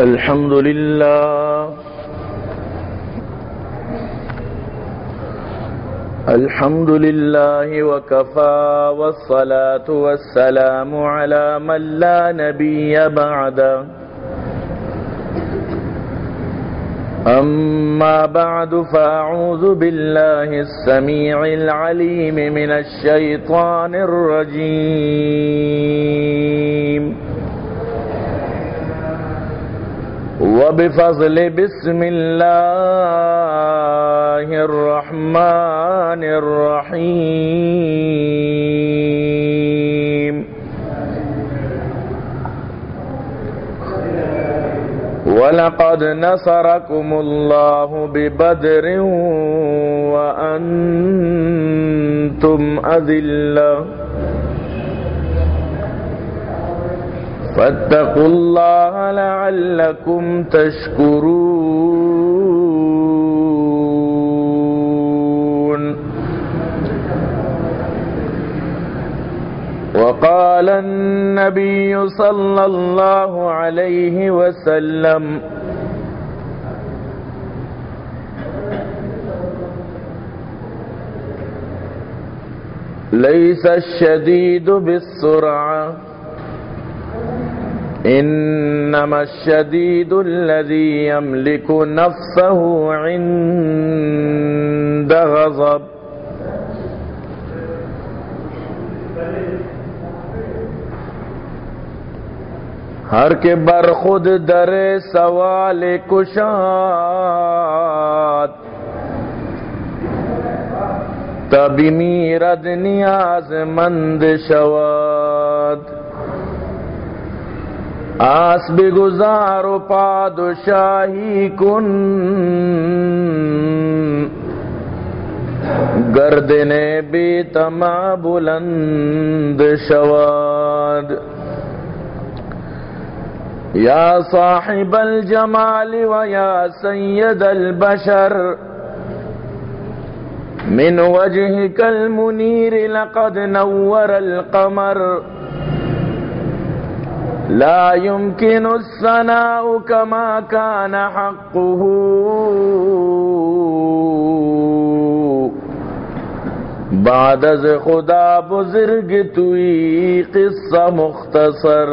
الحمد لله الحمد لله وكفى والصلاة والسلام على من لا نبي بعده أما بعد فأعوذ بالله السميع العليم من الشيطان الرجيم وبفضل بسم الله الرحمن الرحيم. ولقد نصركم الله ببدر وأنتم أذلة. فاتقوا الله لعلكم تشكرون. وقال النبي صلى الله عليه وسلم ليس الشديد بالسرعة. انما الشديد الذي يملك نفسه عند غضب. ہر کے بر خود در سوال کشاد. تبھی میرد نیاز مند شواد. آس بگزار و پادشاہی کن۔ گردن بی تما بلند شواد۔ یا صاحب الجمال و یا سید البشر۔ من وجهك المنير لقد نور القمر۔ لا يمكن الثناء كما كان حقه. بعد از خدا بزرگ توی قصة مختصر.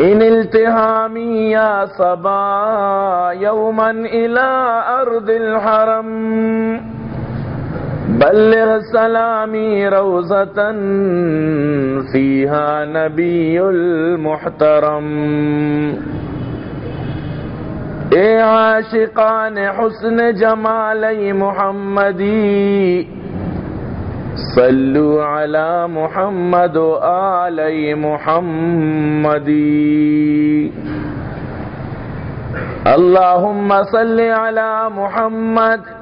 ان التهامي يا صبا يوما الى ارض الحرم. بلغ سلامي روزة فيها نبي المحترم۔ اے عاشقان حسن جمالی محمدی صلوا على محمد وآل محمد اللهم صل على محمد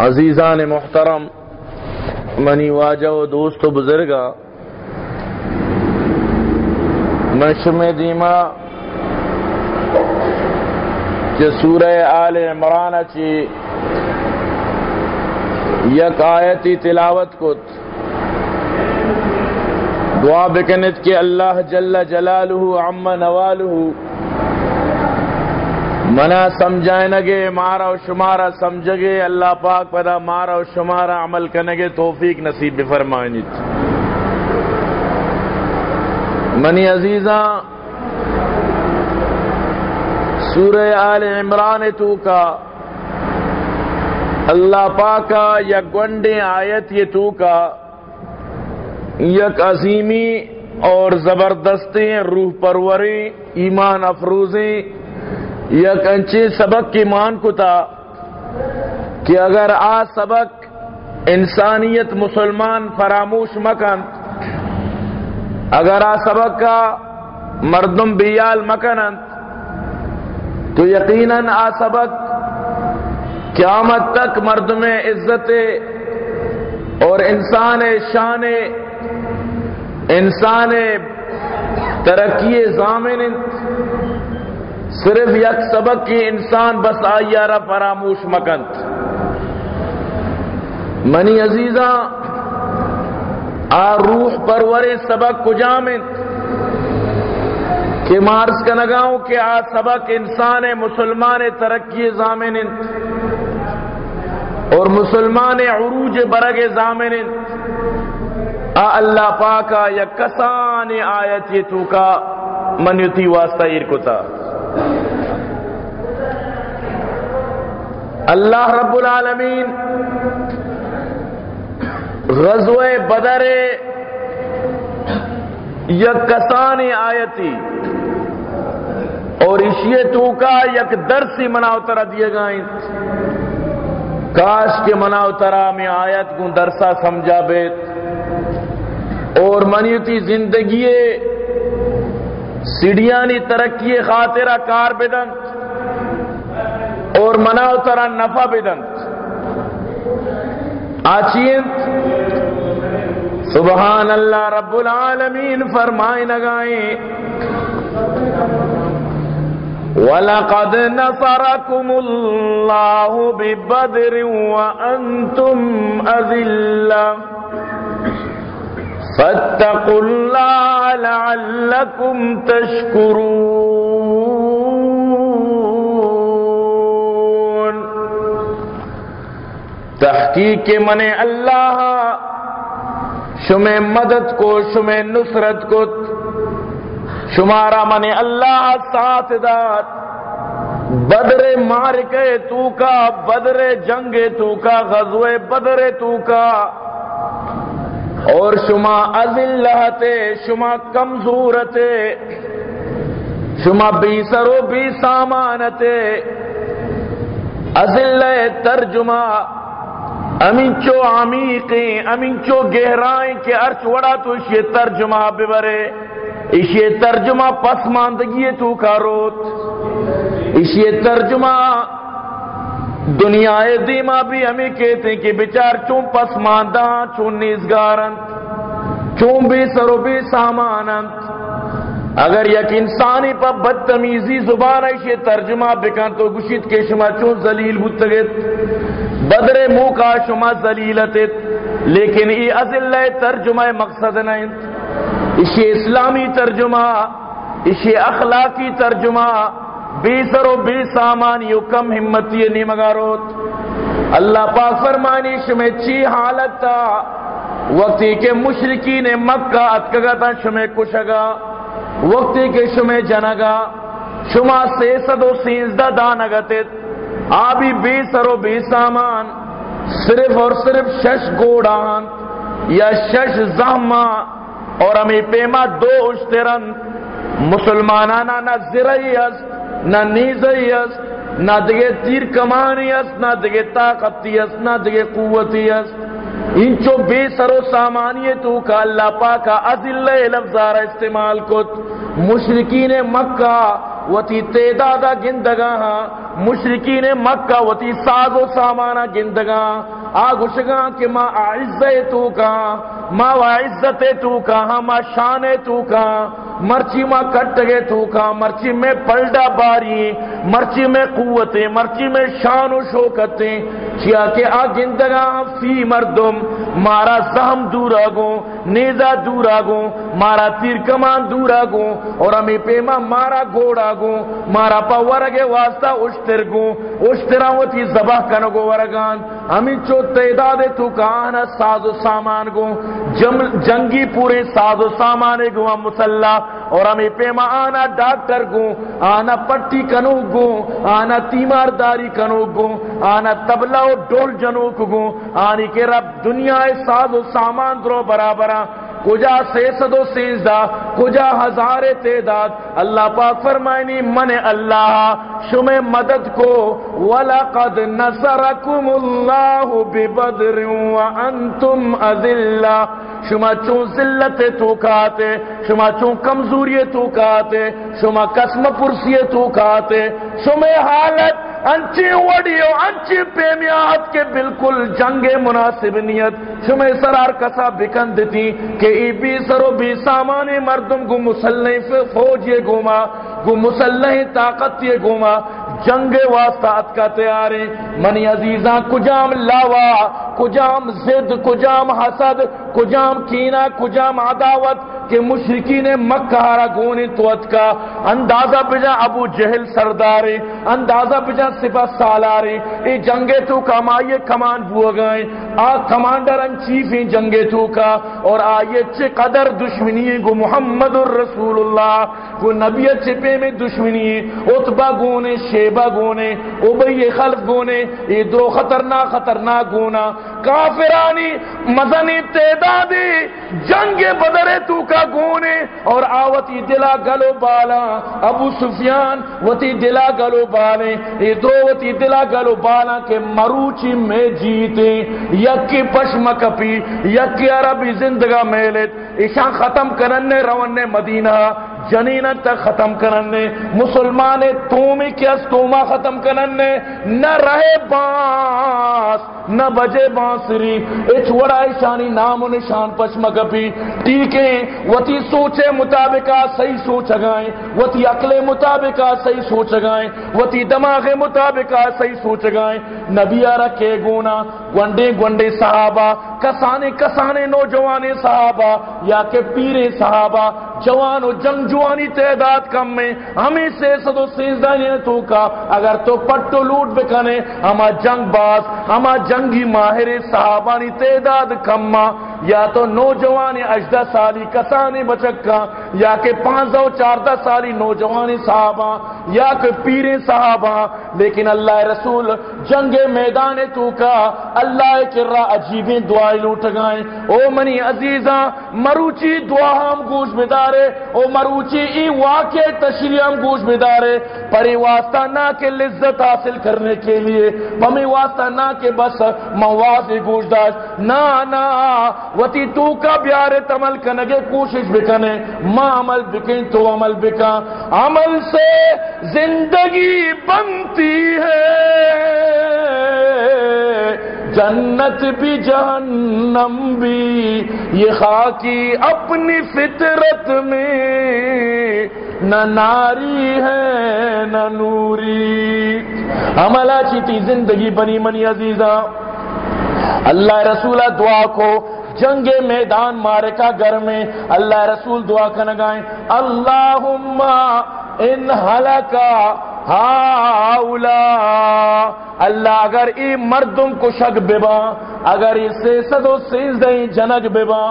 عزیزان محترم، منی واجہ و دوست و بزرگا، میں شم دیما کہ سورہ آل عمران چی یک آیتی تلاوت کت۔ دعا بکنت کہ اللہ جل جلالہ عم نوالہ منا سمجھائے نگے مارا و شمارا سمجھگے، اللہ پاک پدا مارا و شمارا عمل کنگے توفیق نصیب بفرمائنیت منی عزیزاں، سورہ آل عمران تو کا اللہ پاکا یا گنڈے آیت یہ تو کا یک عظیمی اور زبردستی روح پروری ایمان افروزی یک انچے سبق کی مان کو تھا کہ اگر آ سبق انسانیت مسلمان فراموش مکن اگر آ سبق کا مردم بیال مکنند تو یقیناً آ سبق قیامت تک مرد میں عزت اور انسان شان، انسان ترقی ضامن صرف یک سبق کی انسان بس آئیارہ فراموش مکنت منی عزیزہ آ روح پرور سبق کو جامت کہ مارس کا نگاؤں کہ آ سبق انسان مسلمان ترقی ضامن اور مسلمان عروج برگ ضامن آ اللہ پاکا یا کسان آیت یہ تو کا منیتی واسطہ ارکتا اللہ رب العالمین غزوہ بدر یک کسان آیتی اور اشیے تو کا یک درسی مناؤ ترا دیے گائیں کاش کے مناؤ ترا میں آیت کو درسا سمجھا بیت۔ اور منیتی زندگی سیڑیانی ترقی خاطرہ کار بدنت مناؤ ترا نفع بدنت آچینت سبحان اللہ رب العالمین فرمائے نگائیں وَلَقَدْ نَصَرَكُمُ اللَّهُ بِبَدْرٍ وَأَنْتُمْ أَذِلَّةٌ۔ فَاتَّقُوا اللَّهَ لَعَلَّكُمْ تَشْكُرُونَ۔ تحقیق کے من اللہ، شمع مدد کو، شمع نصرت کو، شمارا من اللہ، ساتھ دات بدر مار کے تو کا، بدر جنگ تو کا غزوے بدر تو کا۔ اور شما ازلہتے شما کمزورتے شما بی سرو بی سامانتے ازل ترجمہ امینچو عمیقیں امینچو گہرائیں کے ارچ وڑا تو یہ ترجمہ ببرے یہ ترجمہ پسماندگی تو کا روت یہ ترجمہ دنیا دیما بھی ہمیں کہتے ہیں کہ بچار چون پسماندہ چون نیزگارن چون بے سرو بے سامانند اگر یک انسانی پا بدتمیزی زبان ہے ترجمہ بکن تو گشید کے شما چون زلیل بودتگت بدر مو کا شما زلیلتت لیکن ای ازلہ ترجمہ مقصد نہیں اسے اسلامی ترجمہ اسے اخلاقی ترجمہ بے سر و بے سامان یو کم ہمتی نہیں مگاروت اللہ پاک فرمانی شمع چی حالت تا وقتی کے مشرقین مکہ اتکگا تا شمع کشگا۔ وقتی کے شمع جنگا شما سے سد و سینزدہ دانگتت آبی بے سر و سامان، صرف اور صرف شش گوڑان یا شش زہمہ اور ہمیں پیما دو اشترن، مسلمانانا نہ زرعی است، نہ نیزئی است، نہ دگے تیر کمانی است، نہ دگے طاقتی است، نہ دگے قوتی است. انچو بے سر و سامانی تو کا اللہ پاکا عزل لفظارہ استعمال کت. مشرقین مکہ وتی تعداد گندگاں مشرقین مکہ وتی ساز و سامانہ گندگاں۔ آگوشگاں کہ ما عزت تو کا ما عزت تو کا ما شان تو کا مرچی ما کٹ گئے تو کا مرچی میں پلڈا باری، مرچی میں قوتیں، مرچی میں شان و شوکتیں، چیا کہ آ گندگاں فی مردم، مارا زہم دور آگو نیزا دور آگو مارا تیر کمان دور آگو اور ہمیں پیما مارا گوڑ آگو مارا پا ورگے واسطہ اشتر گو اشترا ہوتی زباہ کنگو ورگان ہمیں چو تعداد تو کہانا ساز و سامان گو جنگی پورے ساز و سامان گو مسلح، اور ہمیں پیما آنا ڈاکٹر گو آنا پٹی کنو گو آنا تیمارداری کنو گو آنا تبلا و ڈول جنوک گو آنی کے رب دنیا ساز و سامان درو برابرہ کجا سیسد و سیزدہ، کجا ہزار تعداد۔ اللہ پاک فرمائنی، من اللہ شم مدد کو۔ وَلَقَدْ نَصَرَكُمُ اللَّهُ بِبَدْرٍ وَأَنْتُمْ أَذِلَّةٌ۔ شما چون ذلت تو کاتے شما چون کمزوری تو کاتے شما قسم پرسی تو کاتے شما حالت انچی وڈیو، انچی پیمیات کے بالکل جنگ مناسب نیت۔ شما سرار کسا بکن دیتی کہ ای بی سرو بی سامانی مردم گو مسلح فوج یہ گوما گو مسلح طاقت یہ گوما۔ جنگ واسطات کا تیارے منی عزیزاں، کجام لاوا، کجام زد، کجام حسد، کجام کینا کجام عداوت کہ مشرقین مکہ ہارا گونی توت کا۔ اندازہ بجا ابو جہل سردارے اندازہ بجا سپا سالارے اے جنگے تو کا کمان بو گئے۔ آ کمانڈر ان چیف ہیں جنگے تو کا۔ اور آئیے چے قدر دشمنی گو محمد الرسول اللہ۔ گو نبی چپے میں دشمنی اتبا گونے شیبہ گونے، ابئی خلف گونے، یہ دو خطرناک خطرناک گونا۔ کافرانی مدنی تعدادی، جنگ بدرے تو کا گونے۔ اور آوتی دلا گلو بالا، ابو سفیان وتی دلا گلو بالے۔ یہ دو وتی دلا گلو بالا کے مروچی میں جیتے۔ یکی پشم کپی، یکی عربی زندگا میلت ایشان ختم کرنے، رونے مدینہ۔ جنین تک ختم کرنے مسلمان تومی کیا توما ختم کرنے نہ رہے باس نہ بجے بانسری، اچ وڑا شانی نام و نشان پشم کپی ٹھیکیں وتی سوچے مطابقہ صحیح سوچ گائیں وتی عقل مطابقہ صحیح سوچ گائیں وتی دماغ مطابقہ صحیح سوچ گائیں نبی رکھے گونا گنڈے گنڈے صحابہ، کسانے کسانے نوجوانے صحابہ، یا کہ پیرے صحابہ، جوان و جنگ جوانی تعداد کم میں ہمیں سے صدو سیزدانی تو کا، اگر تو پٹو لوٹ بکنے ہما جنگ باز ہما جنگ جنگی ماہر صحابانی تعداد کما یا تو نوجوان اجدہ سالی کسانی بچکا یا کہ پانچ سو چاردہ سالی نوجوانی صحابہ یا کہ پیرے صحابہ لیکن اللہ رسول جنگ میدان تو کا اللہ کرا عجیبیں دعائیں لوٹ گائیں او منی عزیزاں، مروچی دعا ہم گوش بدارے او مروچی ای واقع تشریح ہم گوش بدارے پری واسطہ نہ کہ لذت حاصل کرنے کے لیے، پمی واسطہ نہ کہ بس مواز گوش داشت۔ نہ نہ، وتی تو کا بیار عمل کنگے کوشش بکنے۔ ماں عمل بکیں تو عمل بکا عمل سے زندگی بنتی ہے۔ جنت بھی جہنم بھی، یہ خاکی اپنی فطرت میں۔ نہ ناری ہے، نہ نوری۔ عملہ چیتی زندگی بنی منی عزیزہ۔ اللہ رسولہ دعا کو جنگ میدان مارے گھر میں اللہ رسول دعا کا نگائیں اللہم ان حلقا ہاؤلا اللہ اگر ای مردم کو شک ببا، اگر ای سیسد و سیز دیں جنگ ببا،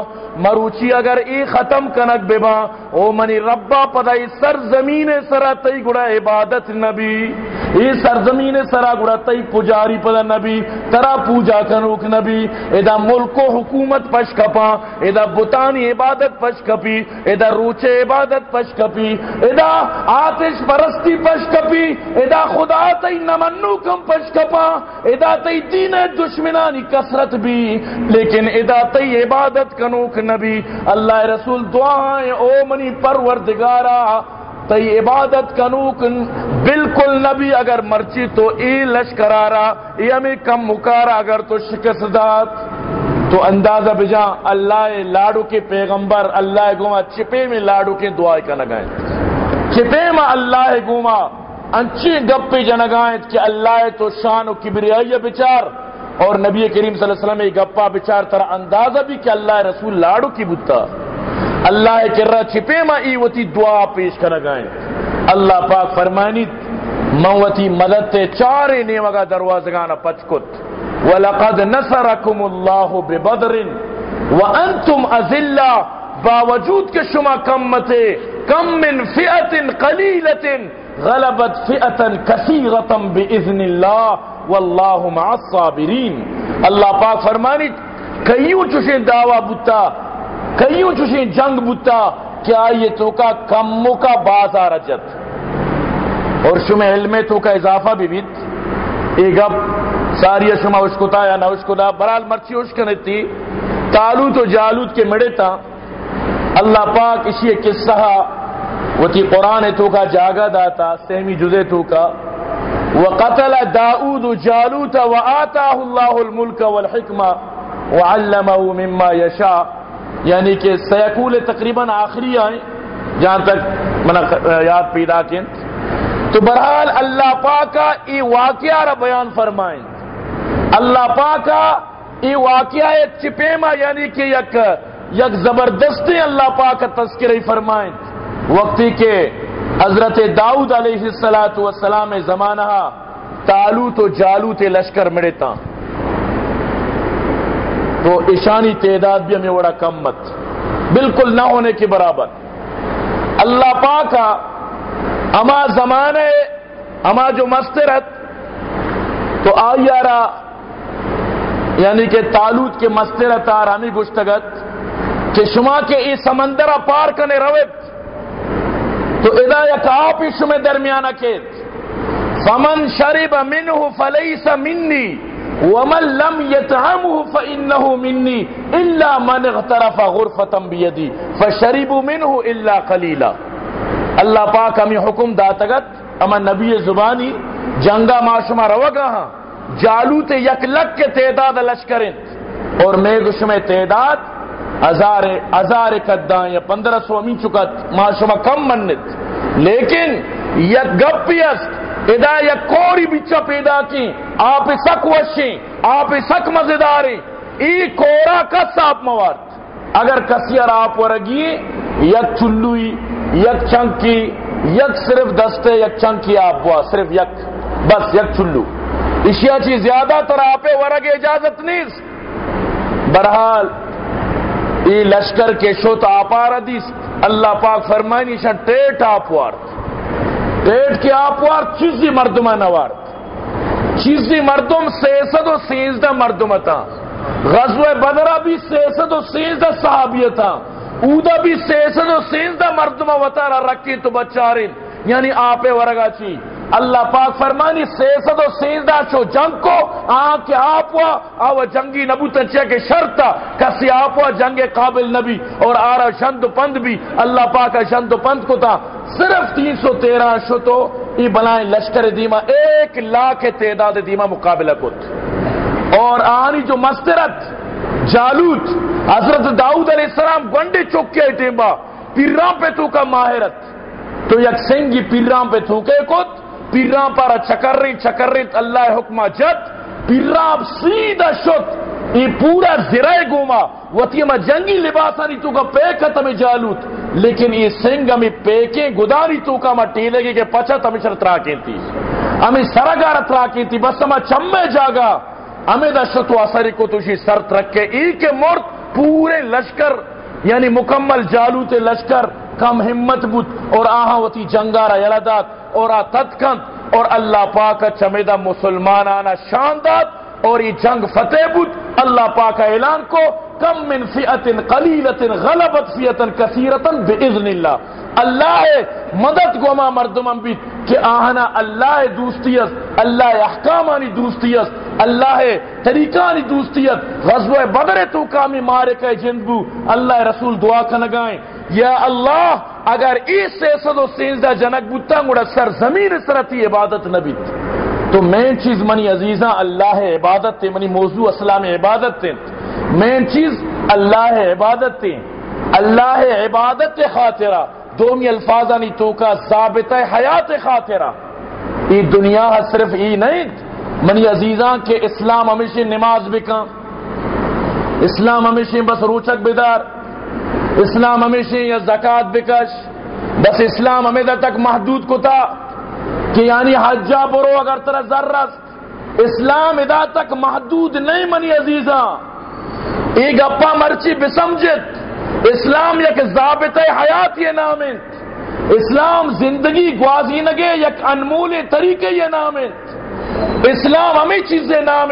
مروچی اگر ای ختم کنک ببا، او منی ربا پدا ای سرزمین سرا تی گڑا عبادت نبی، ای سرزمین سرا گڑا تی پجاری پدا نبی، ترا پوجا کنوک نبی، ادا ملک و حکومت پش کپا ادا بتانی عبادت پش کپی ادا روچے عبادت پش کپی ادا آتش پرستی پش کپی ادا خدا تی نمنو کم پش کپا ادا تی دین دشمنانی کسرت بھی، لیکن ادا تی عبادت کنوک نبی، اللہ رسول دعائیں، او منی پروردگارا تی عبادت کنوک بالکل نبی اگر مرچی تو ای لشکرارا، ای ہمیں کم مکارا، اگر تو شکست دات تو اندازہ بجا اللہ لاڑو کے پیغمبر، اللہ گوما چپے میں لاڑو کے دعائیں کا لگائیں چپے میں اللہ گوما انچی گپے جنگائیں کہ اللہ تو شان و کبریائی بچار۔ اور نبی کریم صلی اللہ علیہ وسلم گپا بچار، ترا اندازہ بھی کہ اللہ رسول لاڑو کی بتا اللہ کرا چھپے ما ای وتی دعا پیش کر گائیں اللہ پاک فرمانی موتی مدد تے چارے نیمگا دروازگانا پچکت۔ وَلَقَدْ نَصَرَكُمُ اللَّهُ بِبَدْرٍ وَأَنْتُمْ أَذِلَّا باوجود کہ شما کم متے، کم من فئت قلیلت غلبت فئتا کثیرتا باذن اللہ، واللہ مع الصابرین. اللہ پاک فرمانی، کئیوں چوشیں دعویٰ بتا کئیوں چوشیں جنگ بتا کیا یہ تو کا کمو کا بازار جت؟ اور شمع علم تو کا اضافہ بھی بیت، ایک اب ساری شما اشکتا یا نہ اشکتا برال مرچی اشکنتی تالوت و جالوت کے مڑے تا۔ اللہ پاک اسی قصہ وہ تی قرآن تو کا جاگا داتا، سہمی جزے تو کا۔ وقتل داؤد جالوت وآتاه الله الملك والحکمہ۔ وعلمه مما يشاء یعنی کہ سیکول تقریباً آخری آئیں جہاں تک من یاد پیدا کن تو برحال اللہ پاک کا ای واقعہ را بیان فرمائیں۔ اللہ پاک ای واقعہ چپیما یعنی کہ یک یک زبردستی اللہ پاک کا تذکرہ فرمائیں۔ وقتی کے حضرت داؤد علیہ السلاۃ والسلام زمانہ تالوت و جالوت لشکر مڑتا تو ایشانی تعداد بھی ہمیں بڑا کم مت۔ بالکل نہ ہونے کے برابر۔ اللہ پاک کا اما زمانے اما جو مسترت تو آئیارا یعنی کہ تالوت کے مسترت آرامی گشتگت، کہ شما کے ای سمندرہ پار کنے روت تو ادا یک آپ اس میں درمیان کیت فمن شرب منہ فلیس منی، ومن لم يطعمه فانه مني الا من اغترف غرفه بيدي فشربوا منه الا قليلا اللہ پاک ہمیں حکم داتگت، اما نبی زبانی، جنگا معاشمہ روگا ہاں جالوت یک لک کے تعداد لشکریں اور میں تعداد ہزار ہزار کداں یا پندرہ سو امین چکت معاشمہ کم منت۔ لیکن یک گپیست ادا یا کوری بچا پیدا کی، آپ سک وشیں، آپ سک مزیداریں۔ ای کورا کس آپ موارد۔ اگر کسی آپ ورگی، یک چلوئی، یک چنکی، یک صرف دستے، یک چنکی آپ ہوا، صرف یک، بس یک چلو۔ اشیا چی زیادہ تر آپ ورگ اجازت نیس برحال ای لشکر کے شوت آپ آردیس اللہ پاک فرمائنی شا ٹیٹ آپ وارد پیٹ کے آپ وار چیزی مردمہ نوار۔ چیزی مردم سیسد و سیزدہ مردم تھا غزوہ بدرہ بھی سیسد و سیزدہ صحابیہ تھا بھی سیسد و سیزدہ مردمہ وطارہ رکھی تو بچارین۔ یعنی آپے ورگا چی۔ اللہ پاک فرمانی سیسد و سیزدہ چو جنگ کو آن کے آپ وا، آو جنگی نبو تنچے کے شرط کسی آپ جنگ قابل نبی اور آرہ شند پند بھی، اللہ پاک شند پند کو تھا صرف تین سو تیرہ شو تو ای بلائیں لشکر دیما، ایک لاکھ تعداد دیما مقابلہ کت۔ اور آنی جو مسترت جالوت، حضرت داؤد علیہ السلام گنڈے چکے ٹیمبا پیرام پہ تو کا ماہرت۔ تو یک سنگی پیرام پہ تھوکے کت پیرام پارا چکر رہی اللہ حکمہ جت پیرام سیدھا شت یہ پورا زرائے گوما۔ وطیمہ جنگی لباسانی تو کا پیکا تمہیں جالوت، لیکن یہ سنگ ہمیں پیکیں گداری تو کا ہمیں ٹیلے گی کہ پچھا تمہیں شر تراکیں تھی ہمیں سرگار تراکیں تھی بس ہمیں چمے جاگا۔ ہمیں دا شتو اثری کو توشی سر ترکے ای کے مرد پورے لشکر یعنی مکمل جالوت لشکر کم ہمت بود اور آہا جنگارا یلدات اور آ تتکند اور اللہ پاک چمیدہ مسلمان آنا شاندات اور یہ جنگ فتح بود اللہ پاک اعلان کو کم من فیعت قلیلت غلبت فیعت کثیرت باذن اللہ اللہ مدد کو ما مردمان بھی کہ آہنا اللہ دوستیت اللہ احکامانی دوستیت اللہ طریقانی دوستیت غزوہ بدر تو کامی مارے کے جنبو اللہ رسول دعا کا نگائیں یا اللہ، اگر اس سے و سینزدہ جنک بوتا گوڑا سر زمین سرتی عبادت نبی تو مین چیز منی عزیزاں، اللہ عبادت تے، منی موضوع اسلام عبادت تے۔ مین چیز اللہ عبادت تے۔ اللہ عبادت خاطرہ۔ دومی الفاظانی تو کا ثابت حیات خاطرہ۔ ای دنیا صرف ای نہیں۔ منی عزیزاں کہ اسلام ہمیشہ نماز بکا اسلام ہمیشہ بس روچک بیدار۔ اسلام ہمیشہ یا زکات بکش۔ بس اسلام ہمیں تک محدود کو تھا کہ یعنی حجا برو اگر ترا ذرت۔ اسلام ادا تک محدود نہیں منی عزیزاں ایک اپا مرچی بسمجت۔ اسلام یک ضابط حیات یہ نام اسلام زندگی گوازی نگے، یک انمول طریقے یہ نام اسلام ہمیں چیزیں نام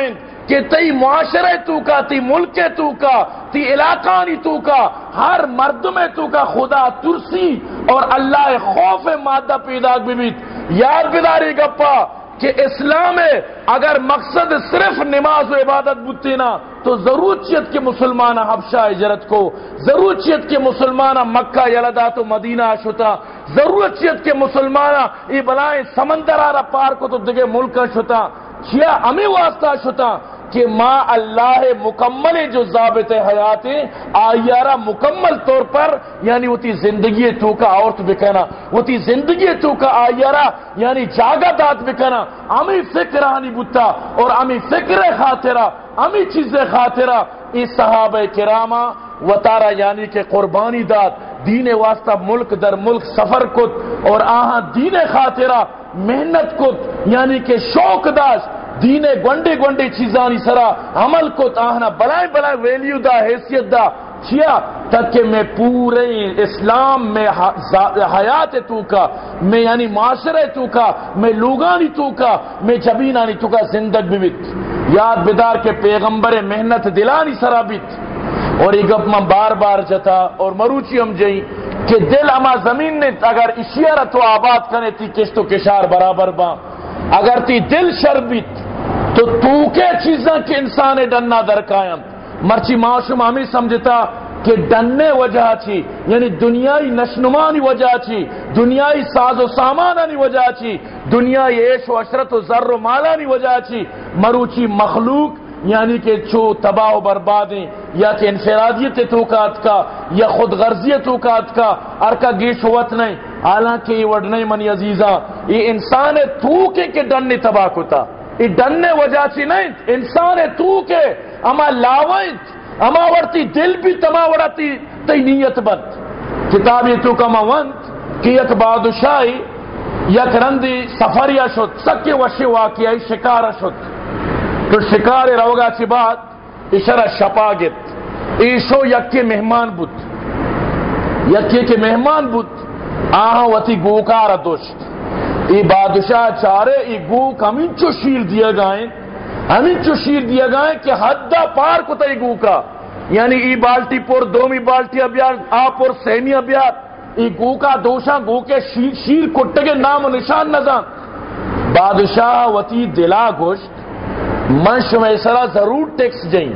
کہ تی معاشرے تو کا تی ملک تو کا تی علاقہ نی تو کا، ہر مرد میں تو کا خدا ترسی اور اللہ خوف مادہ پیدا بھی یاد بداری گپا کہ اسلام ہے اگر مقصد صرف نماز و عبادت بتی نا، تو ضرور چیت کے مسلمان حبشہ اجرت کو ضرور چیت کے مسلمان مکہ یلدا تو مدینہ شتا ضرور چیت کے مسلمان ای بلائیں سمندر آرہ پار کو تو دگے ملک شتا چیا ہمیں واسطہ شتا۔ کہ ماں اللہ مکمل جو ضابط حیات آیارہ مکمل طور پر یعنی وہ تی زندگی تو کا عورت بکنا وہ تی زندگی تو کا آیارہ یعنی جاگہ دات بکنا امی فکر آنی بتا اور امی فکر خاطرہ امی چیزیں خاطرہ۔ اس صحابہ کرامہ وطارہ یعنی کہ قربانی دات دین واسطہ ملک در ملک سفر کت اور آہاں دین خاطرہ، محنت کت یعنی کہ شوق داشت۔ دینے گونڈے گونڈے چیزانی سرا عمل کو تاہنا، بلائیں بلائیں ویلیو دا، حیثیت دا۔ چیا؟ تک میں پورے اسلام میں حیات تو کا، میں یعنی معاشرے تو کا، میں لوگانی تو کا، میں جبینانی تو کا زندگ بیت۔ یاد بدار کے پیغمبر محنت دلانی سرا بیت۔ اور یہ گپ میں بار بار جتا اور مروچی ہم جائیں کہ دل اما زمین نے اگر اشیارہ تو آباد کرنے تھی کشت و کشار برابر با۔ اگر تی دل شربیت تو تو کے چیزاں کے انسان ڈننا درکائم مرچی معاشم ہمیں سمجھتا کہ ڈننے وجہ چی یعنی دنیای نشنمانی وجہ چی دنیای ساز و سامانانی وجہ چی دنیای عیش و عشرت و ذر و مالانی وجہ چی مروچی مخلوق یعنی کہ چو تباہ و بربادیں یا کہ انفرادیت توکات کا یا خود غرضیت توکات کا ارکا گیش ہوت نہیں حالانکہ یہ وڈ نہیں منی عزیزہ، یہ انسان تو کے کہ ڈننے تباہ کو تھا ای ڈننے وجہ چی نہیں، انسان تو کے اما لاوائت اما ورتی دل بھی تما ورتی تی نیت بند۔ کتابی تو کما وند کہ یک بادشاہی، یک رندی سفریا شد سکے وشی واقعی شکارا شد۔ تو شکار روگا چی بعد اشارہ شپاگت ایشو یک کے مہمان بود۔ یکی کے مہمان بود، آہاں وتی گوکار دوشت ای بادشاہ چارے ای گو ہمیں چو شیر دیا گائیں ہمیں چو شیر دیا گائیں کہ حدہ پار کو تی گو کا یعنی ای بالٹی پور دومی بالٹی ابیار آپ اور سہمی ابیار۔ ای گو کا دوشا گو کے شیر, شیر کٹے کے نام و نشان نظام بادشاہ وتی دلا گوشت۔ من شمیسرہ ضرور ٹیکس جائیں۔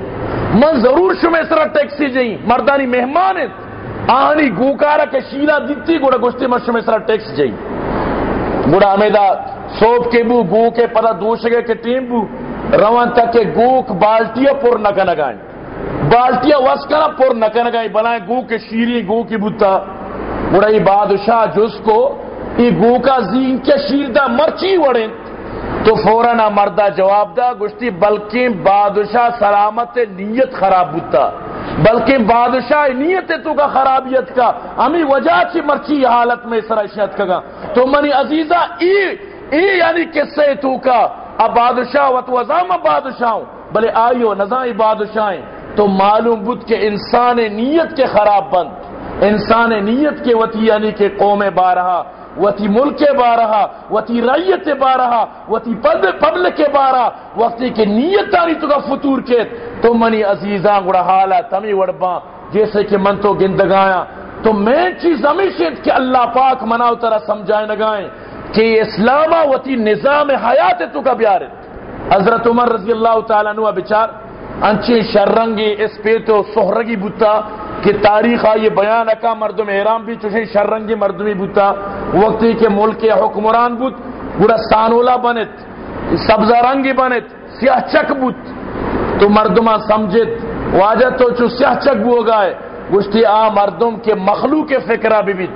من ضرور شمیسرہ ٹیکسی جائیں۔ مردانی مہمان آنی گوکارا کے شیرہ دیتی گوڑا گوشتی من شمیسرہ ٹیکس جائیں۔ گڑا امیدا سوپ کے بو، گو کے پتا دوسرے کے ٹیم بو، روان تک کے گوک بالٹیا پور نکا نگائیں۔ بالٹیا وسکنا پور نکا نگائیں، بلائیں گو کے شیری گو کی بوتا۔ گڑا یہ بادشاہ جس کو یہ گو کا زین کے شیر دا مرچی وڑیں۔ تو فوراً مردہ جواب دا، گشتی بلکہ بادشاہ سلامت نیت خراب بوتا۔ بلکہ بادشاہ نیت تو کا خرابیت کا ہمیں وجہ چی مرچی حالت میں سرائشیت کا تو منی عزیزہ، ای ای یعنی کس سے تو کا۔ اب بادشاہ و تو ازام بادشاہ بلے آئیو نظائی بادشاہیں تو معلوم بود کہ انسان نیت کے خراب بند۔ انسان نیت کے وتی یعنی کہ قوم بارہا۔ وتی ملک بارہا، وتی ریت بارہا، وتی پبلک بارہ وقتی کہ نیت تانی تو کا فطور کے تو منی عزیزاں گڑا حالا تمی وڑباں، جیسے کہ من تو گندگایا۔ تو میں چیز ہمیشہ کہ اللہ پاک مناؤ طرح سمجھائے نگائیں کہ اسلامہ وتی نظام حیات تو کا بیار حضرت عمر رضی اللہ تعالیٰ نوہ بچار، انچے شرنگی اس پہ تو سہرگی بوتا کہ تاریخ یہ بیان اکا، مردم احرام بھی چوشے شرنگی مردمی بوتا، وقتی کے ملک حکمران بوت گوڑا سانولا بنت، سبزہ رنگی بنت، سیاہ چک بوت۔ تو مردمہ سمجھت، واجہ تو چو سیاہ چک بو گئے گشتی آ مردم کے مخلوق فکرہ بھی بیت،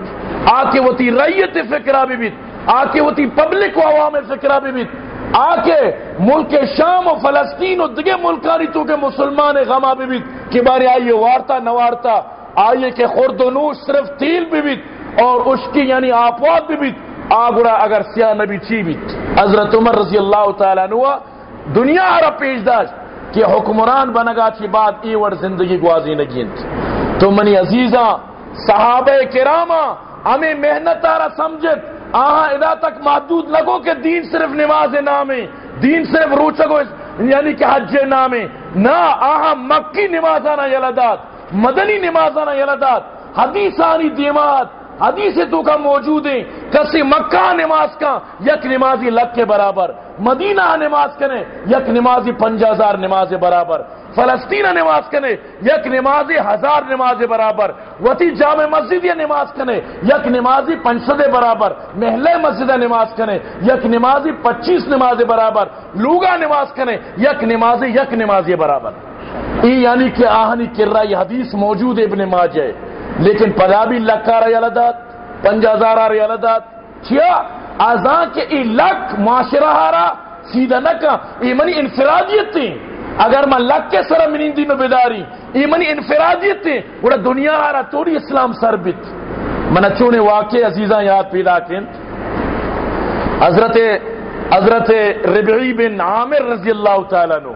آ کے وہ تی ریت فکرہ بھی بیت۔ آ کے وہ پبلک و عوام فکرہ بھی۔ بیت آ کے ملک شام و فلسطین و دگے ملکانی تو کے مسلمان غمہ بھی۔ بیت کہ بارے آئیے وارتا نوارتا، آئیے کہ خورد و نوش صرف تیل بھی بیت اور اس کی یعنی آپوات بھی بیت آگڑا اگر سیاہ نبی چی بیت حضرت عمر رضی اللہ تعالیٰ نوا دنیا عرب پیش داشت کہ حکمران بنگا چی بعد ای وڑ زندگی گوازی نگیند تو منی عزیزاں، صحابہ کرامہ ہمیں محنت آ رہا سمجھت۔ آہاں ادا تک محدود لگو کہ دین صرف نماز نام ہے، دین صرف روچگو یعنی کہ حج نام ہے۔ نہ آہاں مکی نماز آنا یلدات مدنی نماز آنا یلدات حدیثانی دیمات حدیث تو کا موجود ہیں۔ کسی مکہ نماز کا یک نمازی لگ کے برابر، مدینہ نماز کرنے یک نمازی پنجہ ہزار نماز برابر۔ فلسطین نماز کنے، یک نمازی ہزار نماز برابر، وتی جامع مسجد یا نماز کنے، یک نمازی پنچد برابر محلے مسجد نماز کنے، یک نمازی پچیس نماز برابر، لوگا نماز کنے، یک نمازی یک نمازی برابر۔ ای یعنی کہ آہنی کر یہ حدیث موجود ابن ماجہ۔ لیکن پدا بھی لکا رہا یلدات پنج ہزار آ رہا کیا؟ آزان کے ای لک معاشرہ ہارا، سیدھا نکا ای منی انفرادیت تھی اگر میں لگ کے سر منیندی میں بیداری، ایمنی انفرادیت تھی بڑا دنیا آرہ توڑی اسلام سربت من چونے واقع عزیزاں یاد پیدا کن۔ حضرت حضرت ربعی بن عامر رضی اللہ تعالیٰ نو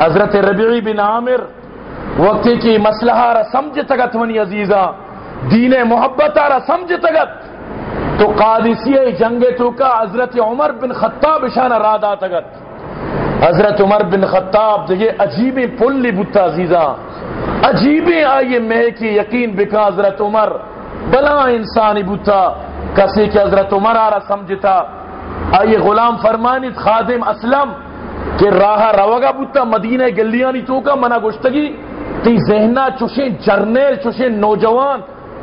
حضرت ربعی بن عامر، وقتی کی مسئلہ آرہ سمجھ تگت منی عزیزاں۔ دین محبت آرہ سمجھ تگت۔ تو قادسیہ جنگ تو کا حضرت عمر بن خطاب شان رادا تگت۔ حضرت عمر بن خطاب دیکھے عجیب پلی بتا عزیزہ عجیب آئیے میں کی یقین بکا حضرت عمر، بلا انسانی بتا کسی کے حضرت عمر آرہ سمجھتا۔ آئیے غلام فرمانی خادم اسلم، کہ راہ روگا بتا مدینہ گلیانی تو کا منع گشتگی۔ تی ذہنہ چوشیں جرنیل چوشیں نوجوان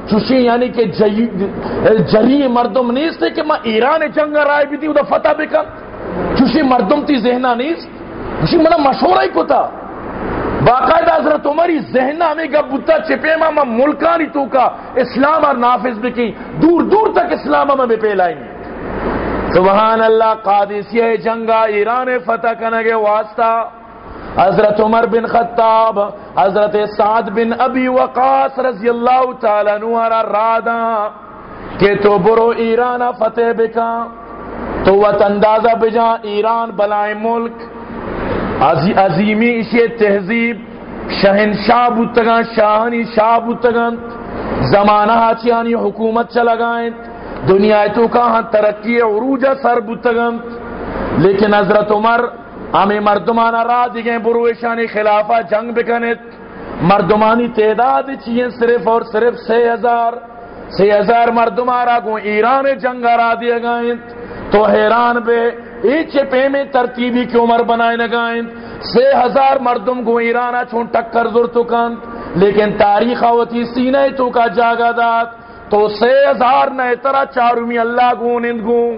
چوشیں یعنی کہ جری مردم نہیں اس کہ میں ایران جنگ رائے بھی تھی ادھا فتح بکا۔ چوشی مردم تی ذہنہ نیز؟ چوشی منا مشورہ ہی کتا؟ باقاعدہ حضرت عمری ذہنہ ہمیں گا بتا چپے ماما ملکانی تو کا اسلام اور نافذ بکی دور دور تک اسلام ہمیں بھی پہلائیں سبحان اللہ، قادسیہ جنگا ایران فتح کنگے واسطہ حضرت عمر بن خطاب، حضرت سعد بن ابی وقاس رضی اللہ تعالیٰ نوارا رادا کہ تو برو ایران فتح بکا تو وہ اندازہ بجا ایران بلائے ملک عظیمی اسی تہذیب، شہنشاہ بتگان شاہنی شاہ بتگان زمانہ ہاچیانی حکومت چلگائیں دنیا تو کہاں ترقی عروج سر بتگان لیکن حضرت عمر، ہمیں مردمانہ را دیگیں بروشانی خلافہ جنگ بکنت مردمانی تعداد چیئے صرف اور صرف سی ہزار سی ہزار مردمارا کو ایران جنگ را دیا گائیں۔ تو حیران بے، ایچ پے میں ترتیبی کی عمر بنائے لگائیں۔ سے ہزار مردم کو ایرانہ چھون ٹکر زر تو لیکن تاریخ آوتی سینہ تو کا جاگا دات تو سے ہزار نئے ترہ چارومی اللہ گونند گون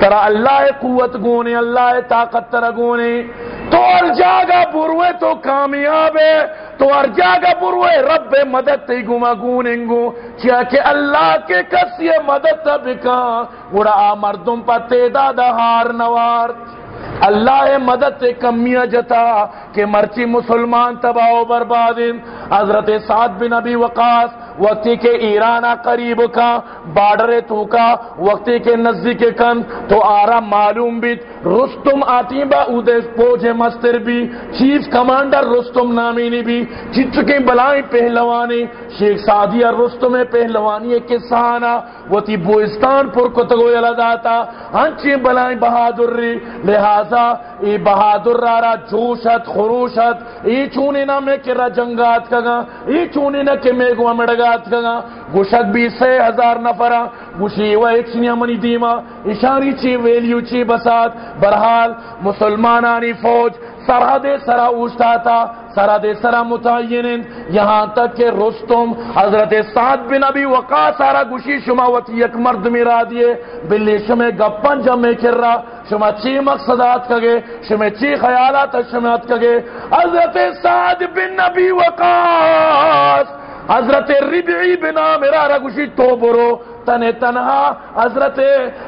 ترہ اللہ قوت گونے، اللہ طاقت ترہ گونے۔ تو ارجاگا بروے تو کامیاب ہے تو ارجاگا بروے رب مدد تی گما گوننگو کیا کہ اللہ کے کسی مدد بکا گڑا مردم پا تعداد ہار نوار۔ اللہ مدد کمیہ جتا کہ مرچی مسلمان تباہ و بربادن حضرت سعد بن ابی وقاص وقتی کے ایرانہ قریب کا، بارڈر تو کا، وقتی کے نزدیک کن، تو آرا معلوم بیت، رستم آتی با اودے پوجے مستر بھی، چیف کمانڈر رستم نامینی بھی چچکیں بلائیں پہلوانی، شیخ سعدیہ رستم پہلوانی ایک کسانا وتی بوستان پر کتگو یلا داتا ہنچیں بلائیں بہادر ری، لہذا ای بہادر رارا جوشت خروشت، ای چونے نہ میں کرا جنگات کگا ای چونے نہ کہ میں گوا مڑگات کگا گوشک بھی سے ہزار نفرہ، گوشی و ایک سنیا منی دیما۔ اشاری چی ویلیو چی بسات۔ برحال مسلمانانی فوج سرحد سرا اوشتا تھا سرحد سرا متعین یہاں تک کہ رستم، حضرت سعد بن ابی وقا سارا گوشی شما وتی یک مرد میرا دیے بلی شما گپن جمع کر رہا شما چی مقصدات کگے شما چی خیالات شمات کگے۔ حضرت سعد بن نبی وقاص، حضرت ربعی بنا میرا رگوشی تو برو تن تنہا، حضرت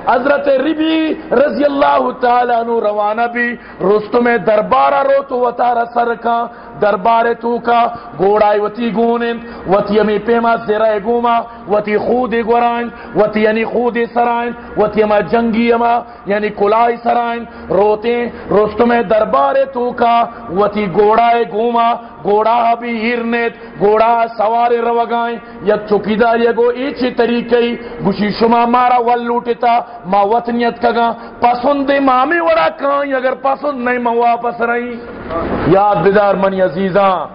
حضرت ربی رضی اللہ تعالیٰ نو روانہ بھی۔ رستم دربارہ رو تو وطارہ سر کا، دربار تو کا۔ گوڑائی وتی گونن، وتی امی پیما زرائے گوما، وتی خود گورائن، وتی یعنی خود سرائن، وتی اما جنگی اما یعنی کلائی سرائن۔ روتے، رستم دربار تو کا، وتی گوڑائی گوما۔ گوڑا بھی ہرنت گوڑا سوار روگائیں۔ یا چکیدہ یہ گو ایچی طریقی گوشی شما مارا ول لوٹتا ما وطنیت کگا۔ پسند مامی وڑا کائیں، اگر پسند نہیں ما واپس رہی۔ یاد بدار منی عزیزاں،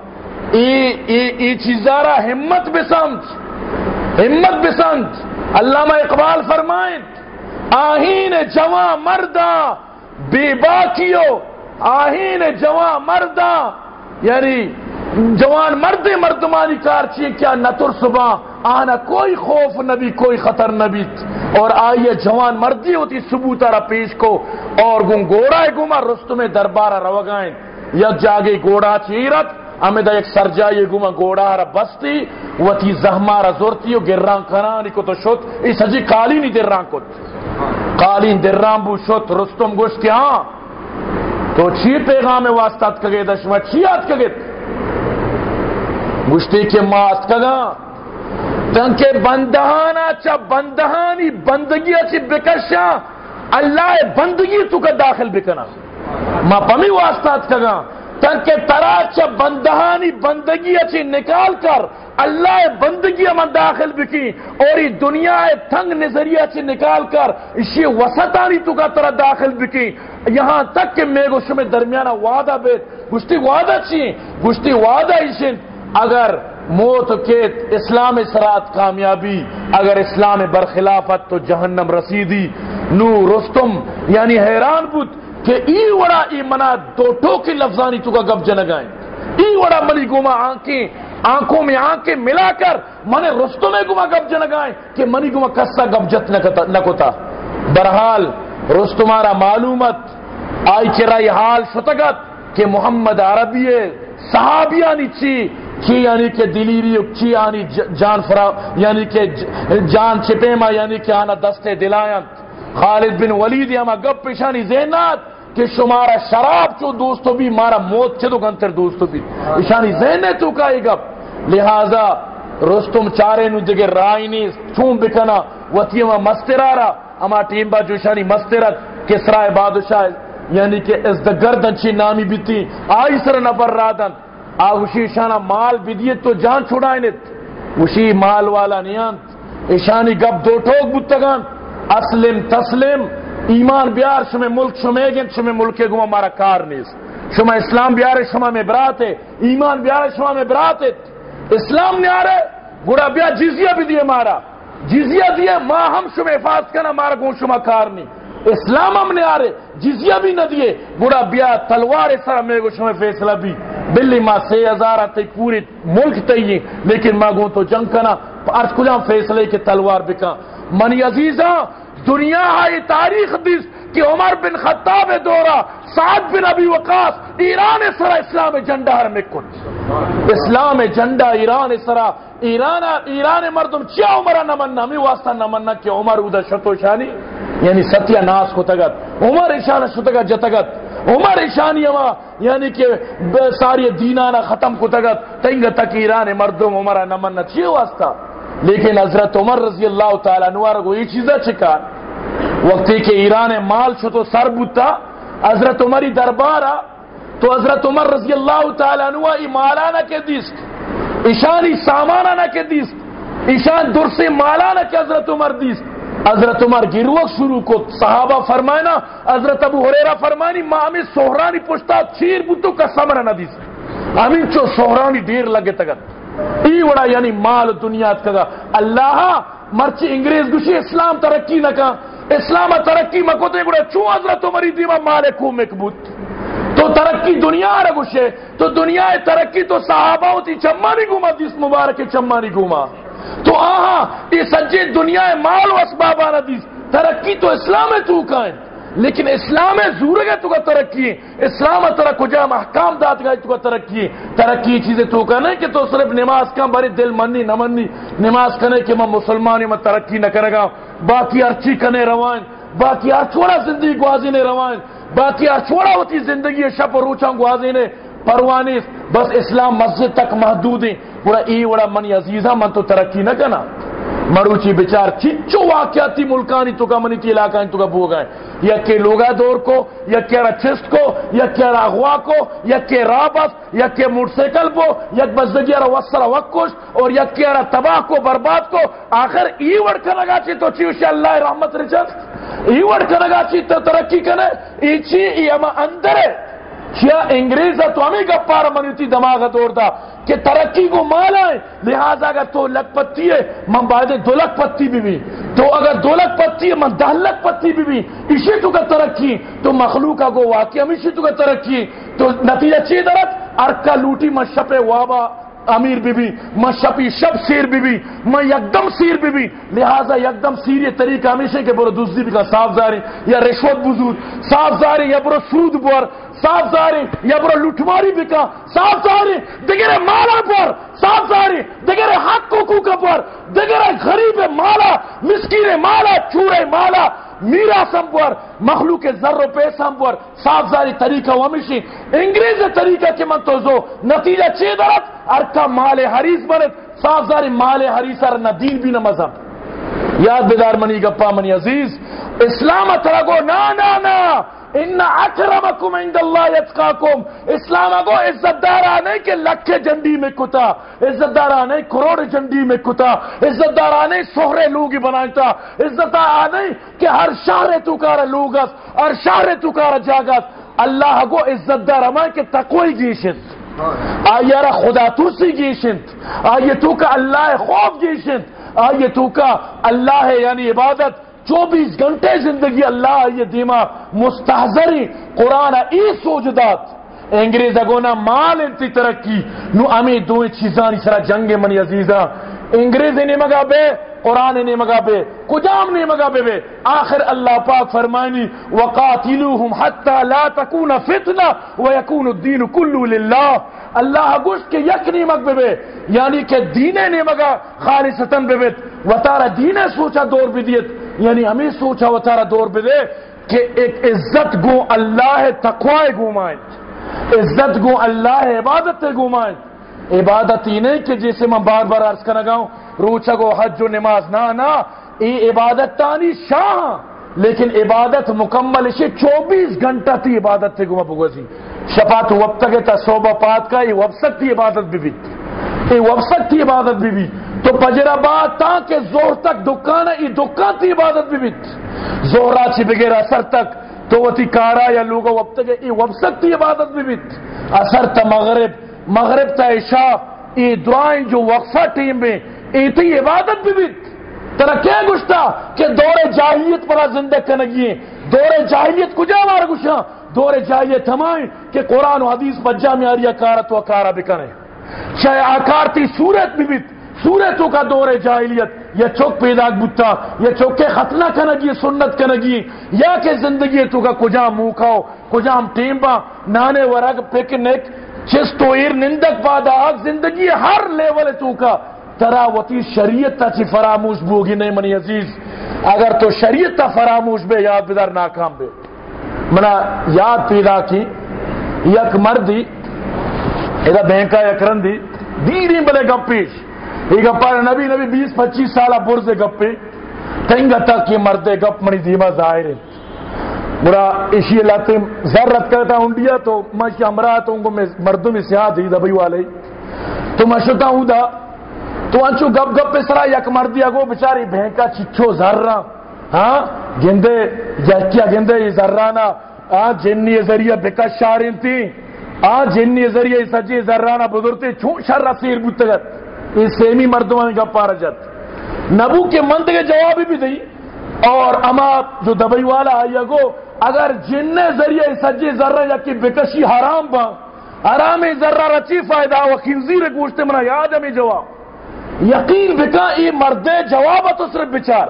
ای ای ای چیزارا ہمت بسمت ہمت بسنت۔ علامہ اقبال فرمائیں، آہین جوان مردہ، بے باکیو، آہین جوان مردہ۔ یعنی جوان مرد مردمانی کار چیئے کیا نتر صبح۔ آنا کوئی خوف نبی، کوئی خطر نبی۔ اور آئیے جوان مردی ہوتی ثبوت را پیش کو۔ اور گن گوڑا گما رستم دربارہ روگائیں۔ یک جاگے گوڑا چیرت۔ ہمیں دا ایک سرجائی گما گوڑا را بستی۔ وتی زہمارا زورتی و گران کنانی کو تو شد۔ اس حجی قالینی دران کت۔ قالین دران بو شد، رستم گوشت کہ ہاں۔ تو چی پیغام واسطات کگے دشمہ چی آت کگے؟ گوشتی کہ ماست کگا؟ تنکہ بندہانا چا بندہانی بندگی اچھی بکشا، اللہ بندگی تو کا داخل بکنا۔ ما پمی واسطات کگا تنکہ تراچ بندہانی بندگی اچھی نکال کر، اللہ بندگی من داخل بکی۔ اور یہ دنیا تنگ نظریہ سے نکال کر، اسی وسطانی تو کا طرح داخل بکی۔ یہاں تک کہ میں گوشت میں درمیانہ وعدہ بیت۔ گشتی وعدہ چی گشتی وعدہ اسن اگر موت کے اسلام سرات کامیابی، اگر اسلام برخلافت تو جہنم رسیدی نو رستم یعنی حیران بود کہ ای وڑا ای منا دو ٹوکی لفظانی تو کا گب جنگائیں ای وڑا منی گوما آنکھیں آنکھوں میں آنکھیں ملا کر منے رستوں میں گما گب جنگائیں کہ منی گما کسا گب جت نہ کتا برحال رستمارا معلومت، آئی چرائی حال شتگت کہ محمد عربی صحابیانی چی چی یعنی کہ دلیری چی یعنی جان فرا یعنی کہ جان چپیما یعنی کہ آنا دستے دلائیں خالد بن ولید اما گپ پیشانی ذہنات کہ شمارا شراب چو دوستو بھی، مارا موت چھے دو گنتر دوستو بھی۔ اشانی ذہن تو کائی گپ۔ لہذا رستم چارے نو جگہ رائی نیس چون بکنا وطی اما مسترارا اما ٹیم با جو شانی مسترت، کسرائے بادشاہ یعنی کہ از دا چی نامی بیتی۔ آئی سر نبر رادن۔ آوشی شانا مال بدیت تو جان چھوڑائنت وشی مال والا نیانت۔ اشانی گپ دو ٹھوک بتگان اسلم تسلم۔ ایمان بیار شما ملک شما گن شما ملک گما مارا کار نیست۔ شما اسلام بیار شما میں برات ہے۔ ایمان بیار شما میں برات ہے۔ اسلام نہیں آ رہے گڑا بیا جزیہ بھی دیے مارا۔ جزیہ دیے ماں ہم شما حفاظ کرنا مارا گون شما کار نہیں اسلام ہم نے آ رہے جزیہ بھی نہ دیے۔ گڑا بیا، تلوار سر میں گو شما فیصلہ بھی۔ بلی ماں سے ہزار آتے پوری ملک تیئے لیکن ماں گون تو جنگ کرنا ارچ کجام فیصلے کے تلوار بکا۔ منی عزیزاں دنیا آئی تاریخ دیس کہ عمر بن خطاب دورا سعد بن ابی وقاس ایران سرا اسلام جنڈا ہر میں کن۔ اسلام جنڈا ایران سرا۔ ایران ایران مردم، چیا عمر نمنا ہمیں واسطہ نمنا کہ عمر ادا شتو شانی یعنی ستیہ ناس کو تگت، عمر اشان شتگت جتگت۔ عمر اشانی اما یعنی کہ ساری دینانا ختم کو تگت۔ تنگ تک ایران مردم عمر نمنا چیا واسطہ۔ لیکن حضرت عمر رضی اللہ تعالیٰ نوار کو یہ چیزیں چکار وقتی کہ ایران مال چھو تو سر بوتا، حضرت عمری دربارا تو حضرت عمر رضی اللہ تعالیٰ نوار ای مالانا کے دیست۔ ایشانی سامانا کے دیست۔ ایشان درسی مالانا کے حضرت عمر دیست۔ حضرت عمر گروک شروع کو صحابہ فرمائنا، حضرت ابو حریرہ فرمائنی، ماں ہمیں سہرانی پوچھتا، چیر بوتو کا سمرہ نہ دیست ہمیں چو سہرانی دیر لگے تگت ای وڑا یعنی مال دنیا کگا اللہ مرچی انگریز گوشی، اسلام ترقی نہ کا اسلام ترقی مکو تے گڑا چوں حضرت عمر دیما مال کو مکبوت تو ترقی دنیا رہ گوشے، تو دنیا ترقی تو صحابہ ہوتی چما نہیں گھوما دیس مبارک چما نہیں گھوما تو آہاں یہ سجے دنیا مال و اسباب آنا دیس ترقی تو اسلام ہے تو کائیں لیکن اسلام زور گئے تو کا ترقی اسلام ترا کجا محکام دات گئے تو کا ترقی ترقی چیزیں تو کا نہیں کہ تو صرف نماز کا بڑی دل مندی نہ مندی نماز کرنے کہ میں مسلمانی میں ترقی نہ کرے گا۔ باقی ارچی کنے روائن باقی ہر چھوڑا زندگی گوازی نے روائن باقی ہر چھوڑا ہوتی زندگی شپ روچا گوازی نے۔ بس اسلام مسجد تک محدود ہے پورا ای وڑا منی عزیزہ من تو ترقی نہ کرنا مروچی بچار چچو واقعاتی ملکانی، تو کا منی تی علاقہ تو کا بو گئے یا کہ لوگا دور کو، یا کہ چست کو، یا کہ اغوا کو، یا کہ رابط یا کہ موٹر سائیکل کو یا بزدگی را وصل وکش اور یا کہ تباہ کو، برباد کو۔ آخر ای وڑ لگا چی تو چی اللہ رحمت رچت ای وڑ لگا چی تو ترقی کنے۔ ای چی، ای اما اندر ہے۔ کیا انگریز تو ہمیں گپار منیتی دماغ دور دا کہ ترقی کو مال ہے لہذا اگر تو لک پتی ہے، من بعد دو لک پتی بھی بھی۔ تو اگر دو لک پتی ہے، من دہ لک پتی بھی بھی۔ اسی تو کا ترقی۔ تو مخلوق کو واقعی ہم اسی تو کا ترقی۔ تو نتیجہ چی درد؟ ارکا لوٹی، من شپ وابا امیر بی بی میں شپی شب سیر بی بی میں یکدم سیر بی بی لہذا یکدم سیر یہ طریقہ ہمیشہ کہ برو دوسری کا صاف زاری یا رشوت بزور صاف زاری یا برو سود بور۔ صاف زاری یا برو لٹماری بکا صاف زاری دگرے مالا پر صاف زاری دگرے حق کو پر دگرے غریب مالا مسکین مالا چورے مالا میرا سمپور مخلوق ذر و پیسم پر صاف زاری طریقہ ومشی انگریز طریقہ کے من توزو نتیجہ چی درد ارکا مال حریص برد صاف زاری مال حریص ار نہ دین بھی نہ مذہب یاد بیدار منی گپا منی عزیز اسلام ترگو نا نا نا ان اکرمکم عند اللہ یتقاکم اسلام اگو عزت دار آنے کے لکھے جنڈی میں کتا، عزت دار آنے کروڑ جنڈی میں کتا، عزت دار آنے سہرے لوگی بنائیتا عزت دار آنے کہ ہر شہر تو کار لوگس، ہر شہر تو کار جاگس۔ اللہ کو عزت دار ہمائے کہ تقوی گیشت آئیے را خدا ترسی گیشت آئیے تو کا اللہ خوف گیشت آئیے تو کا اللہ ہے یعنی عبادت۔ چوبیس گھنٹے زندگی اللہ یہ دیما مستحضری قرآن ای سوجدات انگریز اگونا مال انتی ترقی۔ نو امی دو چیزانی سرا جنگ منی عزیزا۔ انگریز نے مگا بے، قرآن نے مگا بے۔ کجام نے مگا بے بے۔ آخر اللہ پاک فرمائنی، وقاتلوہم حتی لا تکون فتنہ ویکون الدین کلو للہ۔ اللہ گوشت کے یک نہیں مگ بے بے یعنی کہ دینے نے مگا خالصتاً بے بے۔ وطارہ دینے سوچا دور بھی دیت۔ یعنی ہمیں سوچا وہ دور پہ دے کہ ایک عزت گو اللہ تقوی گومائیں عزت گو اللہ عبادت گومائیں عبادت ہی نہیں کہ جسے میں بار بار عرض کرنا گاؤں روچا گو حج و نماز، نا نا یہ عبادت تانی شاہ۔ لیکن عبادت مکمل اسے چوبیس گھنٹہ تھی عبادت تھی گما بگوزی شپا تو وقت تک تا صوبہ پات کا، یہ وفسک تھی عبادت بھی بھی یہ وفسک تھی عبادت بھی بھی۔ تو پجرآباد تا کہ زور تک دکان ہے یہ دکان تی عبادت بھی بیت زورا چی بغیر اثر تک۔ تو وہ تی کارا یا لوگا وقت تک یہ وقت تی عبادت بھی بیت اثر تا مغرب مغرب تا عشاء۔ یہ دعائیں جو وقفہ ٹیم میں یہ تی عبادت بھی بیت ترہ کیا گشتا کہ دور جاہلیت پر زندہ کنگی ہیں دور جاہلیت کجا مارا گشتا دور جاہلیت ہمائیں کہ قرآن و حدیث بجا میں آریا کارا تو اکارا بکنے چاہے آکار تی صورت بھی بیت سورتوں کا دور جاہلیت یا چوک پیدا بتا یا چوکے ختنہ کنگی سنت کنگی، یا کہ زندگی تو کا کجا منہ کھاؤ، کجا ہم ٹیمبا، نانے ورگ پکنک چستو ایر نندک بادا آگ، زندگی ہر لیول تو کا ترا وتی شریعت تا چی فراموش بوگی نہیں منی عزیز۔ اگر تو شریعت تا فراموش بے، یاد بدار ناکام بے۔ منا یاد پیدا کی، یک مردی ایدہ بینکا یک رندی دیرین بلے گپیش یہ گپا نبی نبی، بیس، پچیس سالہ برز گپے تنگ تک یہ مردے گپ منی دیما ظاہر ہے۔ برا اسی علاقے زر رت کرتا انڈیا تو میں ہمراہ تو ان کو میں مردوں میں سیاہ دی دبئی والے۔ تو میں شتا ہوں دا۔ تو انچو گپ گپ پہ سرا یک مردیا گو بچاری بہنکا چچو زر ہاں؟ گندے کیا گندے، یہ زر نا۔ ہاں جنی ذریعہ بکا شارین تھی۔ ہاں جنی ذریعہ سجی زر رہا نا بزرتے چھو شر رسیر بودتگت سیمی مردوں کا پارا جت نبو کے مند کے جواب بھی دی اور اما جو دبئی والا آئی گو، اگر جن ذریعے سجے ذرہ یا کہ بکشی حرام با، حرام ذرہ رچی فائدہ و خنزیر گوشتے منا یاد ہمیں جواب۔ یقین بکا یہ مرد جواب تو صرف بچار۔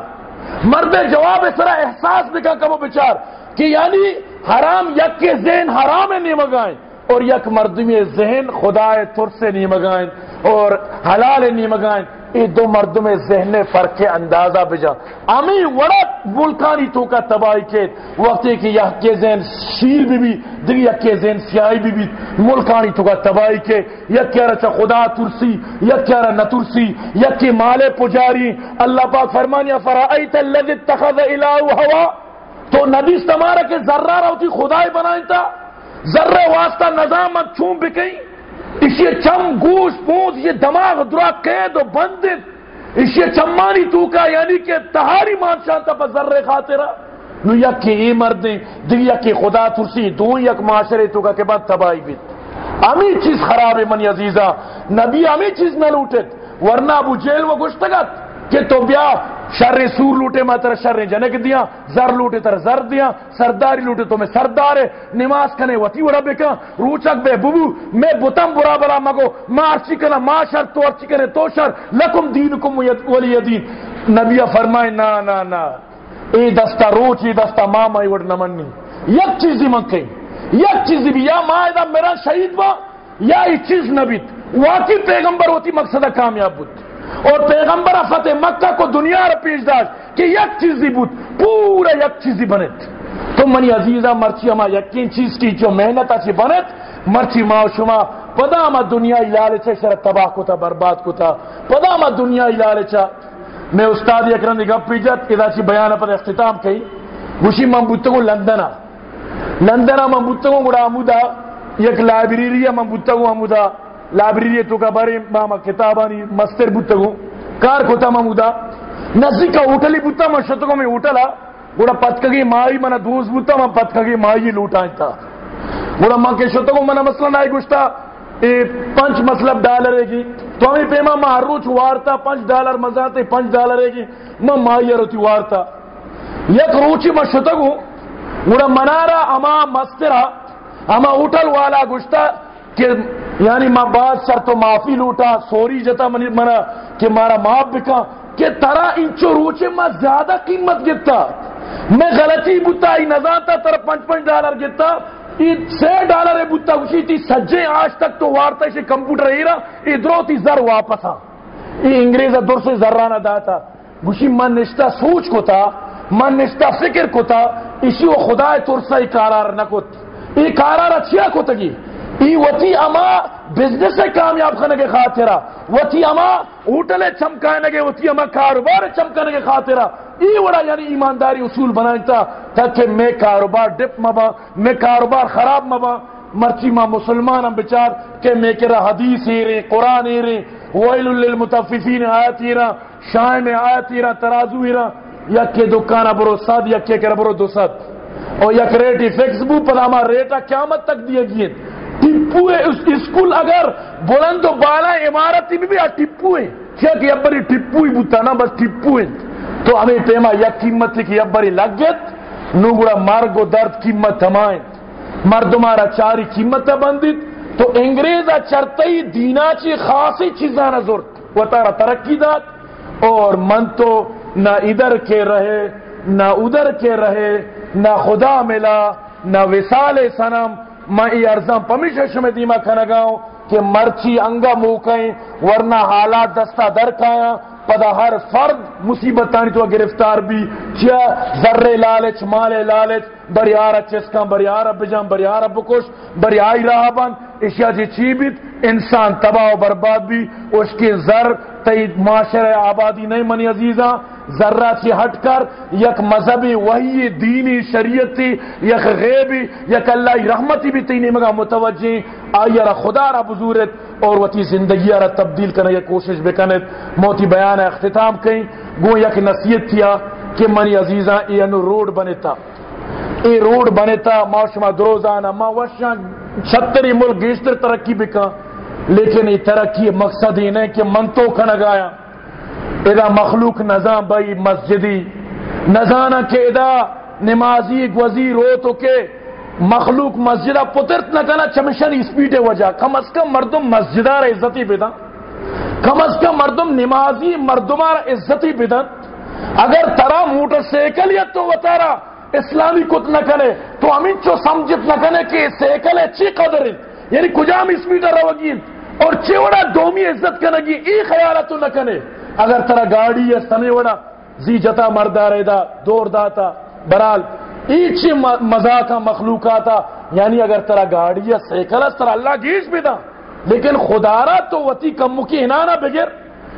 مرد جواب سرا احساس بکا کمو بچار۔ کہ یعنی حرام یک کے ذہن حرام نہیں مگائیں اور یک مردمی ذہن خدا تر سے نہیں مگائیں اور حلال نہیں مگائیں ای دو مردم ذہن فرق اندازہ بجا۔ امی وڑا ملکانی تو کا تباہی کے وقتی کہ یہ کے ذہن شیر بھی بھی دیکھ یک کے ذہن سیاہی بھی بھی۔ ملکانی تو کا تباہی کے، یک کہہ رہا خدا ترسی، یک کہہ رہا نترسی، یک کی مال پجاری۔ اللہ پاک فرمانیا فرائیت اللذی اتخذ الہ ہوا؟ تو نبی استمارا کے ذرہ رہا ہوتی خدای بنائیں ذرہ واسطہ نظامت چون بکیں اسی چم گوش پونس یہ دماغ درا قید و بندت اسی چمانی تو کا یعنی کہ تہاری مان شانتا پر ذرے خاطرہ۔ نو یک کی ای مردیں دیکھ یک کی خدا ترسی، دو یک معاشرے تو کا کہ بعد تباہی بیت امی چیز خراب ہے منی عزیزہ نبی امی چیز نہ لوٹت ورنہ ابو جیل و گشتگت۔ کہ تو بیا شر سور لوٹے میں تر شر جنک دیا زر لوٹے تر زر دیا سرداری لوٹے تو میں سردار ہے نماز کنے وتی وڑا بکا روچک بے ببو، میں بتم برا بلا مگو، ما ارچی کنا، ما شر، تو ارچی کنے تو شر، لکم دینکم ولی دین۔ نبی فرمائے، نا نا نا، اے دستا روچ ای دستا ما مائی وڑ نمنی یک چیزی من کہیں۔ یک چیزی بھی، یا ما ایدہ میرا شہید با، یا ای چیز نبیت۔ واقعی پیغمبر ہوتی مقصد کامیاب بود۔ اور پیغمبر فتح مکہ کو دنیا را پیش داشت کہ یک چیزی بود، پورا یک چیزی بنت۔ تو منی عزیزہ، مرچی اما یقین چیز کی جو محنت اچھی بنت، مرچی ما شما پدا ما دنیا لالچ شر تباہ کو تھا برباد کو تھا پدا ما دنیا لالچ میں استاد اکرم دی گپ پیجت، ادا چی بیان پر اختتام کئی۔ گوشی من بوتگو لندنا۔ لندنا من بوتگو گڑا عمودا یک لائبریری من بوتگو عمودا لائبریری تو کا بارے ماما کتابانی مستر بوتگو، کار کوتا ممودا نزدیک ہوٹلی بوتا ما شتگو میں ہوٹلا گوڑا پتکگی مائی منا دوز بوتا ما پتکگی مائی لوٹائیں تا گوڑا ماں کے شتگو منا مسئلہ نائی گوشتا، اے پنچ مطلب ڈالر ہے گی۔ تو ہمیں پیما ما ہر روچ وارتا، پنچ ڈالر مزاتے، پنچ ڈالر ہے گی۔ ما مائی روتی وارتا۔ یک روچی ما شتگو، گوڑا منارا، اما مسترا، اما ہوٹل والا گوشتا کہ یعنی ماں بعد سر تو معافی لوٹا، سوری جتا منا کہ مارا معاف بکا۔ کہ ترا انچو روچے ماں زیادہ قیمت گتا۔ میں غلطی بتا ہی نظانتا تر پنچ پنچ ڈالر گتا۔ سے ڈالر بتا اسی تھی سجے آج تک تو وارتا اسے کمپیوٹر ہی رہا ادھرو تھی زر واپس آ۔ یہ انگریز دور سے ذرانہ داتا۔ گوشی من نشتہ سوچ کو تھا من نشتہ فکر کو تھا اسی وہ خدا ترسا ہی کارار نہ کت۔ یہ کارار اچھیا کو تگی ای وتی اما بزنس کامیاب کرنے کے خاطرہ۔ وتی اما ہوٹل چمکانے کے وتی اما کاروبار چمکانے کے خاطرہ۔ ای وڑا یعنی ایمانداری اصول بنائیں تاکہ میں کاروبار ڈپ مبا، میں کاروبار خراب مبا۔ مرچی ماں مسلمان ہم بچار کہ میں کرا حدیث ہی رہے، قرآن ہی رہے۔ ویل للمتففین آیت ہی رہا، شائع میں آیت ہی رہا، ترازو ہی رہا۔ یک کے دکانہ برو صد یک کے کرا برو دو صد اور یک ریٹی فکس بو، پر ہمارا ریٹا قیامت تک دیے گئے۔ ٹپو اسکول اگر بلند و بالا عمارت بھی بھی ٹپو ہے۔ کیا کہ ابری ٹپو ہی بوتا نا، بس ٹپو ہے۔ تو ہمیں پیما یا قیمت تھی کہ ابری لگ گت نو گڑا مرگ و درد قیمت ہمائیں۔ مردمارا چاری قیمت بندت۔ تو انگریزا چرتئی دینا چی خاصی چیزاں نظر وہ تارا ترقی دات اور من تو نہ ادھر کے رہے، نہ ادھر کے رہے، نہ خدا ملا، نہ وسال سنم۔ میں یہ ارزاں پمیشہ شمی دیما کھنگاؤں کہ مرچی انگا موکیں ورنہ حالات دستہ در کھایا پدا ہر فرد مصیبت تانی تو گرفتار بھی چیا ذرے لالچ مال لالچ بری چسکاں بری آرہ بجاں بری بکش بری آئی راہ بند اشیاء جی چیبت انسان تباہ و برباد بھی۔ اس کی ذر تید معاشر آبادی نہیں منی عزیزاں۔ ذرہ سے ہٹ کر یک مذہبی وحی، دینی شریعتی، یک غیبی، یک اللہ رحمتی بھی تینی مگا متوجہ۔ آئی را خدا را بزورت اور وتی زندگی را تبدیل کرنے کی کوشش بکنت موتی بیان اختتام کہیں گو یک نصیحت تھیا کہ منی عزیزاں ای انو روڈ بنتا ای روڈ بنتا ما شما دروزانا، ما وشاں چھتری ملک گیشتر ترقی بکا لیکن ای ترقی مقصد ہی نہیں کہ من تو کھنگایا ادا مخلوق نظام بھائی مسجدی. نزانا کے ادا نمازی گوزی رو تو کے مخلوق مسجدہ پترت نہ کنا چمشن اسپیڈ وجہ، کم از کم مردم مسجدار عزتی بیدا کم از کم مردم نمازی مردمار عزتی بیدا اگر ترا موٹر سیکل یا تو وطارا اسلامی کت نہ کرے، تو ہمیں چو سمجھت نہ کنے کہ سیکل اچھی قدر ہے؟ یعنی کجام اسپیڈر روگین اور چیوڑا دومی عزت کنگی ای خیالتو نہ کنے اگر ترا گاڑی ہے، سنے وڑا، زی جتا مردہ ریدا دور داتا، برال ایچ مزا کا مخلوقاتا یعنی اگر ترا گاڑی ہے سیکل ترا اللہ گیش بھی دا لیکن خدارا تو وتی کمو کی ہنانا بغیر،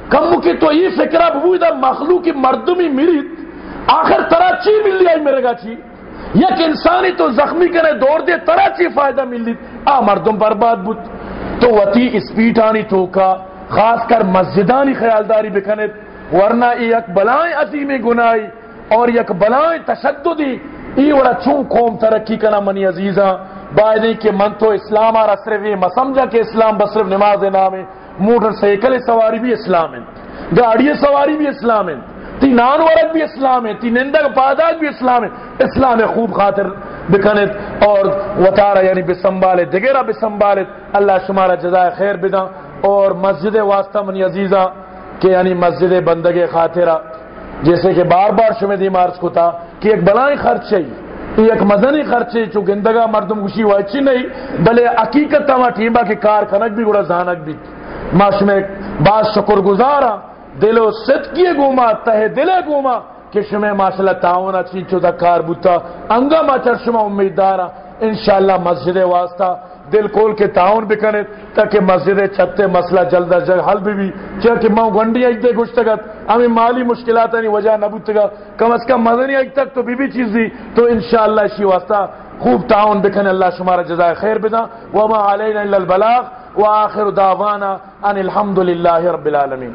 کمو کی تو یہ فکرہ ببوئی دا مخلوق کی مردمی میریت آخر ترا چی مل لیا میرے گا چی؟ یک انسانی تو زخمی کرے دور دے، ترا چی فائدہ مل لی آ، مردم برباد بود۔ تو وتی اسپیٹانی تو کا خاص کر مسجدانی خیالداری بکنت ورنہ یک بلائیں عظیم گنائی اور یک بلائیں تشددی۔ ای وڑا چون قوم ترقی کنا منی عزیزاں باید کہ من تو اسلام آرہ صرف یہ مسمجھا کہ اسلام بس صرف نماز نام ہے موٹر سائیکل سواری بھی اسلام ہے گاڑی سواری بھی اسلام ہے تی نان ورک بھی اسلام ہے تی نندگ پاداک بھی اسلام ہے اسلام خوب خاطر بکنت اور وطارہ یعنی بسنبالت دگرہ بسنبالت اللہ شمارہ جزائے خیر بدا اور مسجد واسطہ منی عزیزہ کہ یعنی مسجد بندگ خاطرہ جیسے کہ بار بار شمید مارس کو تھا کہ ایک بلائیں خرچ چاہیے ایک مدنی خرچے چو گندگا مردم گوشی ہوا اچھی نہیں بلے حقیقت تھا ٹھیمبا کہ کار کھنک بھی گڑا زانک بھی۔ ماش میں بعض شکر گزارا دل و ست کیے گوما، تہ دلے گوما کہ شمع ماشاءاللہ تعاون اچھی چو دا کار بوتا، انگا ما چرشمہ امیدارا۔ انشاءاللہ مسجد واسطہ دل کول کے تعاون بکنے تاکہ مسجد چھتے مسئلہ جلد از جلد حل بھی بھی چاہے ماں گنڈی ایک دے گشتگت ہمیں مالی مشکلات نہیں وجہ نبوتگا کم از کم مدنی ایک تک تو بھی بھی چیز دی۔ تو انشاءاللہ اسی واسطہ خوب تعاون بکنے اللہ شمارا جزائے خیر بدا وما علینا الا البلاغ۔ وآخر دعوانا ان الحمدللہ رب العالمین۔